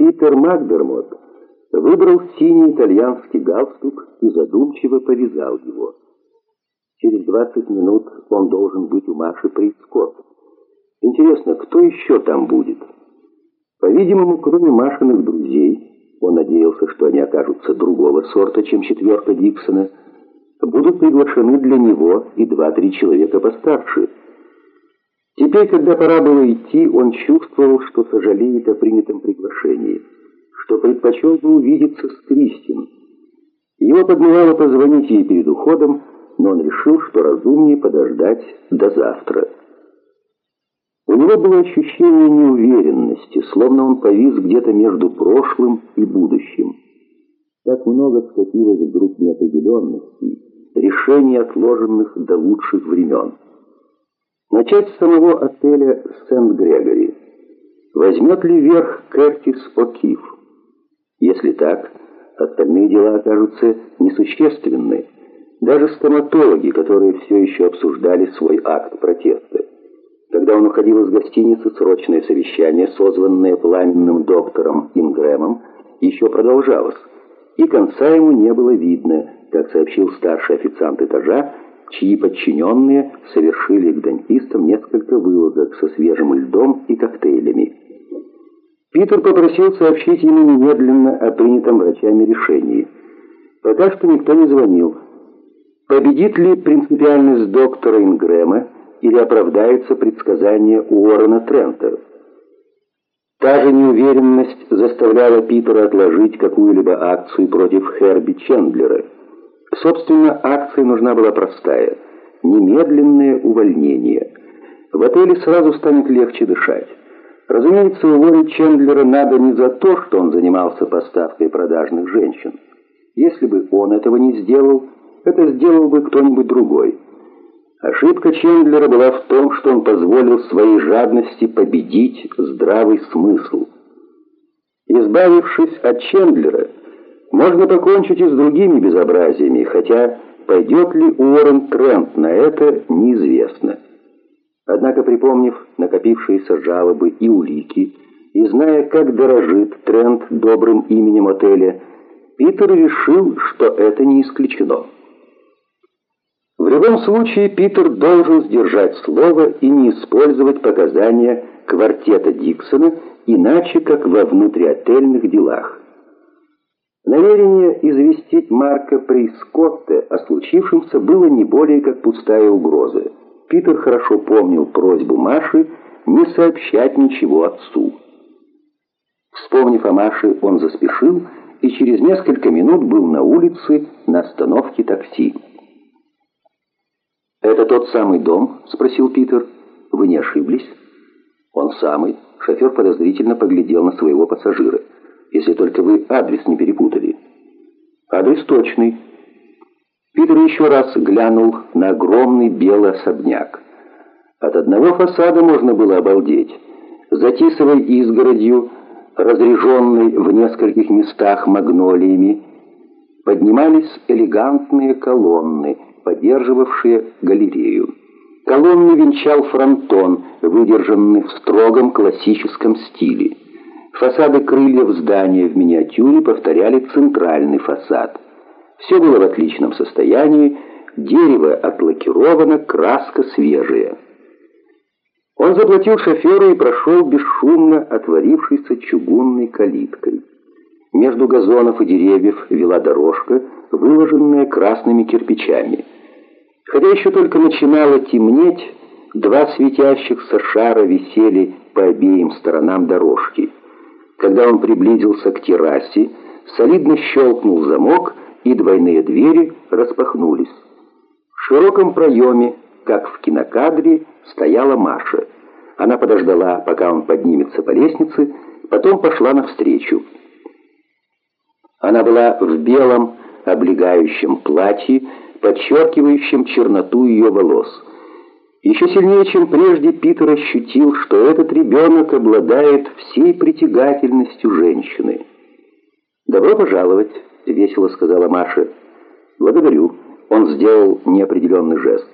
Питер Макдермот выбрал синий итальянский галстук и задумчиво повязал его. Через 20 минут он должен быть у Маши Прискотт. Интересно, кто еще там будет? По-видимому, кроме Машиных друзей, он надеялся, что они окажутся другого сорта, чем четверка Диксона, будут приглашены для него и два-три человека постарше. Теперь, когда пора было идти, он чувствовал, что сожалеет о принятом приглашении, что предпочел бы увидеться с Кристин. Его подмывало позвонить ей перед уходом, но он решил, что разумнее подождать до завтра. У него было ощущение неуверенности, словно он повис где-то между прошлым и будущим. Так много скопилось вдруг неопределенностей, решений, отложенных до лучших времен. Начать с самого отеля Сент-Грегори. Возьмет ли верх Кертис О'Кифф? Если так, остальные дела окажутся несущественны. Даже стоматологи, которые все еще обсуждали свой акт протеста. Когда он уходил из гостиницы, срочное совещание, созванное пламенным доктором Ингрэмом, еще продолжалось, и конца ему не было видно, как сообщил старший официант этажа, чьи подчиненные совершили к дантистам несколько вылазок со свежим льдом и коктейлями. Питер попросил сообщить ему немедленно о принятом врачами решении. Пока что никто не звонил. Победит ли принципиальность доктора Ингрэма или оправдается предсказание Уоррена Трента? Та же неуверенность заставляла Питера отложить какую-либо акцию против Херби Чендлера. Собственно, акция нужна была простая – немедленное увольнение. В отеле сразу станет легче дышать. Разумеется, уволить Чендлера надо не за то, что он занимался поставкой продажных женщин. Если бы он этого не сделал, это сделал бы кто-нибудь другой. Ошибка Чендлера была в том, что он позволил своей жадности победить здравый смысл. Избавившись от Чендлера, можно покончить и с другими безобразиями, хотя пойдет ли Уоррен Трент на это, неизвестно. Однако, припомнив накопившиеся жалобы и улики, и зная, как дорожит Трент добрым именем отеля, Питер решил, что это не исключено. В любом случае, Питер должен сдержать слово и не использовать показания квартета Диксона иначе, как во внутриотельных делах. Намерение известить Марка Прискотте о случившемся было не более как пустая угроза. Питер хорошо помнил просьбу Маши не сообщать ничего отцу. Вспомнив о Маше, он заспешил и через несколько минут был на улице на остановке такси. «Это тот самый дом?» — спросил Питер. «Вы не ошиблись?» «Он самый». Шофер подозрительно поглядел на своего пассажира если только вы адрес не перепутали. Адрес точный. Питер еще раз глянул на огромный белый особняк. От одного фасада можно было обалдеть. За изгородью, разреженной в нескольких местах магнолиями, поднимались элегантные колонны, поддерживавшие галерею. Колонны венчал фронтон, выдержанный в строгом классическом стиле. Фасады крыльев здания в миниатюре повторяли центральный фасад. Все было в отличном состоянии, дерево отлакировано, краска свежая. Он заплатил шоферу и прошел бесшумно отворившейся чугунной калиткой. Между газонов и деревьев вела дорожка, выложенная красными кирпичами. Хотя еще только начинало темнеть, два светящихся шара висели по обеим сторонам дорожки. Когда он приблизился к террасе, солидно щелкнул замок, и двойные двери распахнулись. В широком проеме, как в кинокадре, стояла Маша. Она подождала, пока он поднимется по лестнице, потом пошла навстречу. Она была в белом облегающем платье, подчеркивающем черноту ее волос. Еще сильнее, чем прежде, Питер ощутил, что этот ребенок обладает всей притягательностью женщины. «Добро пожаловать», — весело сказала Маша. «Благодарю». Он сделал неопределенный жест.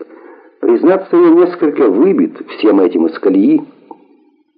Признаться, я несколько выбит всем этим из колеи,